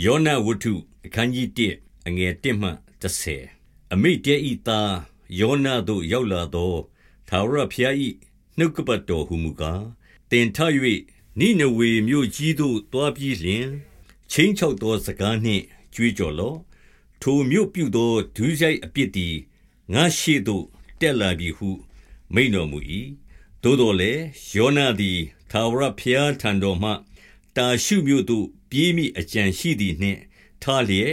ယောနဝတ္ထုအခန်းကြီး1အငယ်1မှ30အမိတဲဤသားယောနသို့ရောက်လာသောသာရဖျားဤနှုတ်ကပတ်တော်ဟုမူကားတင်ထ၍နိနဝေမြို့ကြီးသို့တွားပြီးလျင်ချင်းချောက်သောစကားနှင့်ကြွေးကြော်လော့ထိုမြို့ပြုသောဒုစရိုက်အပြစ်သည်ငါရှိသို့တက်လာပြီဟုမိန်တော်မူ၏သို့တော်လည်းယောနသည်သာဝရဖျားထံတော်မှတာရှုမြို့သို့ ပြေးမိအကြံရှိသည်နှင့်ထားလျက်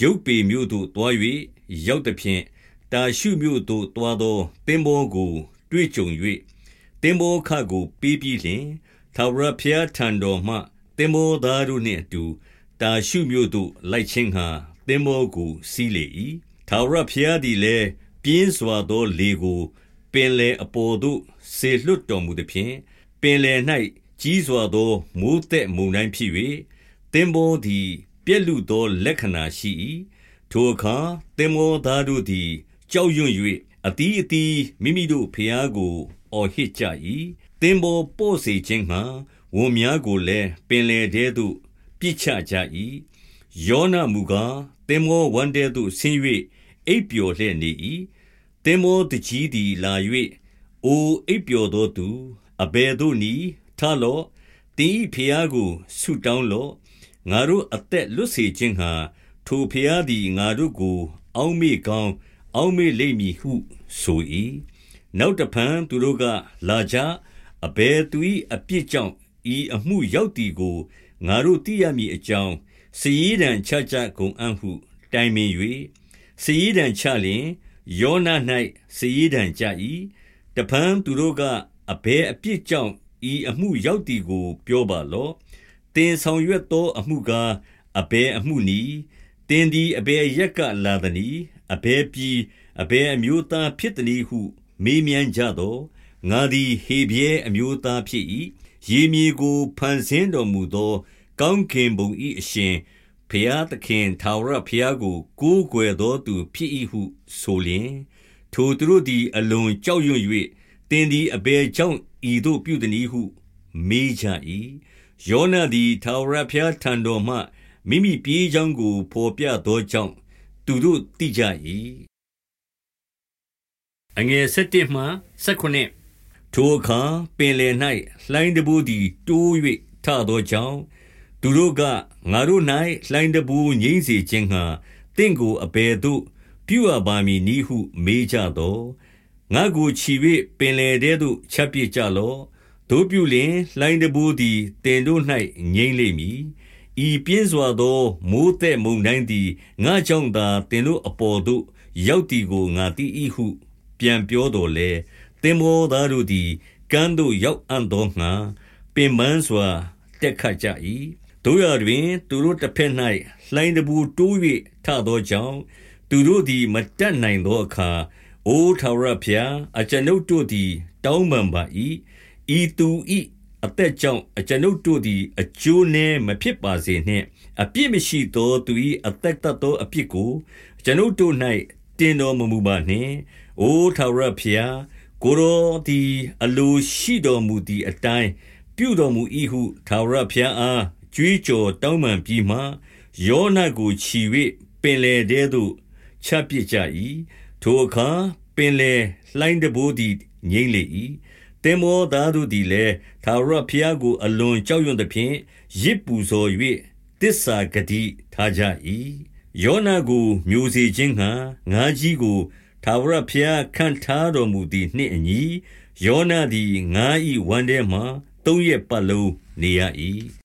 ရုပ်ပေမြို့သို့တွား၍ရောက်သည်ဖြင့်တာရှုမြို့သို့တွားသောသင်္ဘောကို တွေ့ကြုံ၍သင်္ဘောခကိုပေးပြီးလျှင်သာဝရဖျားထံတော်မှသင်္ဘောသားတို့နှင့်အတူတာရှုမြို့သို့လိုက်ခြင်းဟာသင်္ဘောကိုစီးလေ၏သာဝရဖျားသည်လည်းပြင်းစွာသောလေကို ပင်လေအပေါ်သို့ဆေလွတ်တော်မူသည်ဖြင့်ပင်လေ၌ကြီးစွာသောမိုးသက်မုန်တိုင်းဖြစ်၍ သင်္ဘောသည် ပြက်လူသောလက္ခဏာရှိ၏ထိုအခါသင်္ဘောသားတို့သည် ကြောက်ရွံ့၍အတီးအတီးမိမိတို့ဖျားကို အော်ဟစ်ကြ၏သင်္ဘောပို့စေခြင်းငှာဝန်များကိုလည်းပင်လေထဲသို့ပြစ်ချကြ၏ယောနမူကားသင်္ဘောဝန်တဲသို့ဆင်း၍အိပ်ပျော်လျက်နေ၏သင်္ဘောတကြီးသည်လာ၍အိုအိပ်ပျော်သောသူအဘယ်သို့နည်းထလော့တင်းဤဖျားကိုဆုတောင်းလော့ ငါတို့အသက်လွတ်စေခြင်းဟာထိုဖျားသည် ငါတို့ကို အောင်းမေကောင်း အောင်းမေလိမ့်မည်ဟုဆို၏နောက်တဖန်သူတို့က လာကြ အဘယ်သူ၏အပြစ်ကြောင့် ဤအမှုရောက်သည်ကို ငါတို့သိရမည်အကြောင်းစည်ရန်ချကြကုန်အံ့ဟု တိုင်ပင်၍စည်ရန်ချလျင် ယောနာ၌စည်ရန်ကြ၏တဖန်သူတို့က အဘယ်အပြစ်ကြောင့် ဤအမှုရောက်သည်ကို ပြောပါလော့ တင်ဆောင်ရွက်သောအမှုကားအဘယ်အမှုနည်းတင်သည်အဘယ်ရက်ကလာသနည်းအဘယ်ပြည်အဘယ်အမျိုးသားဖြစ်သည်ဟု မေးမြန်းကြတော့ငါသည်ဟေပြဲအမျိုးသားဖြစ်၏ရေမြေကိုဖန်ဆင်းတော်မူသော ကောင်းကင်ဘုံ၏အရှင်ဖျားသခင်ထာဝရဖျားကို ကိုးကွယ်သောသူဖြစ်၏ဟုဆိုလျင်ထိုသူတို့သည်အလွန်ကြောက်ရွံ့၍တင်သည်အဘယ်ကြောင့်ဤသို့ပြုသည်ဟု မေးကြ၏ ယောနသည်ထာဝရဘုရားထံတော်မှမိမိပြေးကြောင်းကိုဖော်ပြသောကြောင့်သူတို့သိကြ၏အငယ်7မှ19ထိုအခါပင်လယ်၌လှိုင်းတဘူသည်တိုး၍ထသောကြောင့်သူတို့ကငါတို့၌လှိုင်းတဘူငိမ့်စေခြင်းဟာတင့်ကိုအဘယ်သို့ပြုအပ်ပါမည်နည်းဟု မေးကြသောငါကိုချီ၍ပင်လယ်ထဲသို့ချက်ပြစ်ကြလော့ တို့ပြုလျင်လှိုင်းတဘိုးသည်တင်တို့၌ငြိမ့်လိမ့်မည်ဤပြင်းစွာသောမိုးတဲ့မုန်တိုင်းသည်ငါကြောင့်သာတင်တို့အပေါ်သို့ရောက်သည်ကိုငါသိ၏ဟု ပြန်ပြောတော်လေသင်္ဘောသားတို့သည်ကမ်းသို့ရောက်အံ့သောငါပင်ပန်းစွာတက်ခတ်ကြ၏တို့ရတွင် သူတို့တစ်ဖက်၌လှိုင်းတဘူတိုး၍ထသောကြောင့်သူတို့သည်မတက်နိုင်သောအခါအိုထာဝရဘုရားအကျွန်ုပ်တို့သည် တောင်းပန်ပါ၏ ဤသူ၏အသက်ကြောင့်အကျွန်ုပ်တို့သည် အကျိုးနည်းမဖြစ်ပါစေနှင့်အပြစ်မရှိသောသူ၏အသက်တတ်သောအပြစ်ကိုအကျွန်ုပ်တို့၌တင်တော်မမူပါနှင့်အိုထာဝရဘုရားကိုရောသည်အလိုရှိတော်မူသည့်အတိုင်းပြုတော်မူ၏ဟုထာဝရဘုရားအားကြွေးကြော်တောင်းပန်ပြီးမှယောနကိုခြီ၍ပင်လေတဲသို့ချပစ်ကြ၏ထိုအခါပင်လေလှိုင်းတဘိုးသည်ငိမ့်လေ၏ သင်္ဘောသားတို့သည်လည်းထာဝရဘုရားကို အလွန်ကြောက်ရွံ့သဖြင့်ရစ်ပူဇော်၍တစ္ဆာဂတိထားကြ၏ယောနာကို မျိုးစေခြင်းဟံငါးကြီးကို ထာဝရဘုရား ခန့်ထားတော်မူသည်နှင့်အညီ ယောနာသည် ငါးဤဝမ်းထဲမှသုံးရက်ပတ်လုံး နေရ၏